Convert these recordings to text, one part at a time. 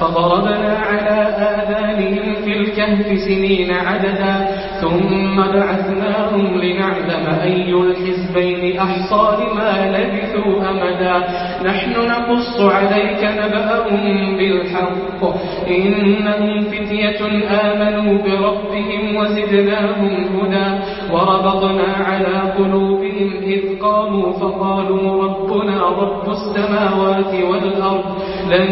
فضربنا على آذانهم في الكهف سنين عددا ثم بعثناهم لنعلم أي الحزبين أحصى لما لبثوا أمدا. نحن نقص عليك نبأهم بالحق إنهم فتية آمنوا بربهم وزدناهم هدى. وربطنا على قلوبهم إذ قاموا فقالوا ربنا رب السماوات والأرض لن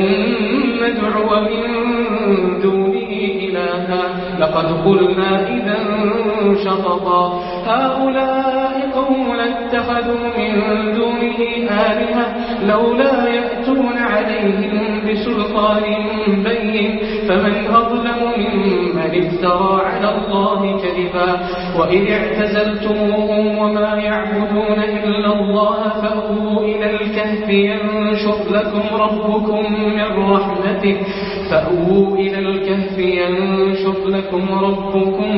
ندعو من دونه إلها. لقد قلنا إذا شططا هؤلاء اتخذوا من دونه آلهة لولا يأتون عليهم بسلطان بين. فمن أظلم ممن افترى على الله كذبا. وإذ اعتزلتموهم وما يعبدون إلا الله فأووا إلى الكهف ينشر لكم ربكم من رحمته. فأووا إلى الكهف ينشر لكم ربكم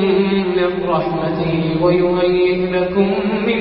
من رحمته ويهيئ لكم من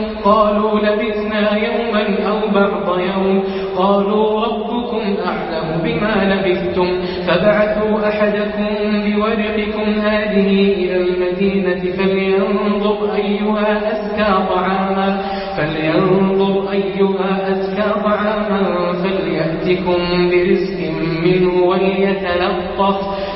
قالوا لبثنا يوما أو بعض يوم. قالوا ربكم أعلم بما لبثتم. فبعثوا أحدكم بورقكم هذه إلى المدينة فلينظر أيها أزكى طعاما. فلينظر أيها أزكى طعاما فليأتكم برزق منه وليتلطف.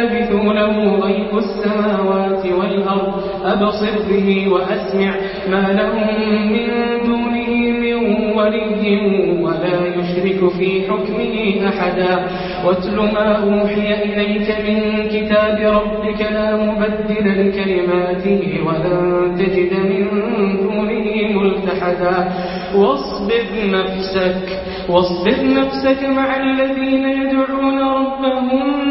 لبثوا له غيب السماوات والأرض؟ أبصر به وأسمع. ما لهم من دونه من ولي ولا يشرك في حكمه أحدا. واتل ما أوحي إليك من كتاب ربك لا مبدل لكلماته ولن تجد من دونه ملتحدا. واصبر نفسك. واصبر نفسك مع الذين يدعون ربهم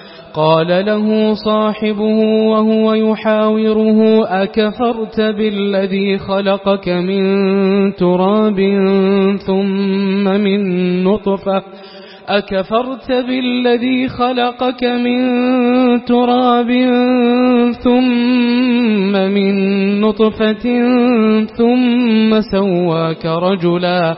قال له صاحبه وهو يحاوره أكفرت بالذي خلقك من تراب ثم من نطفة؟ أكفرت بالذي خلقك من تراب ثم من نطفة ثم سواك رجلا؟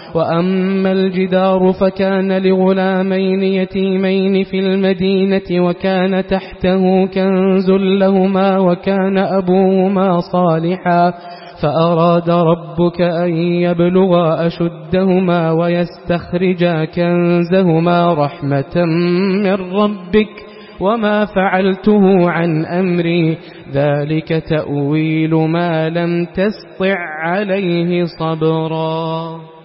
وأما الجدار فكان لغلامين يتيمين في المدينة وكان تحته كنز لهما وكان أبوهما صالحا فأراد ربك أن يبلغا أشدهما ويستخرجا كنزهما رحمة من ربك وما فعلته عن أمري ذلك تأويل ما لم تسطع عليه صبرا.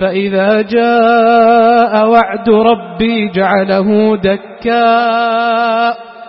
فإذا جاء وعد ربي جعله دكا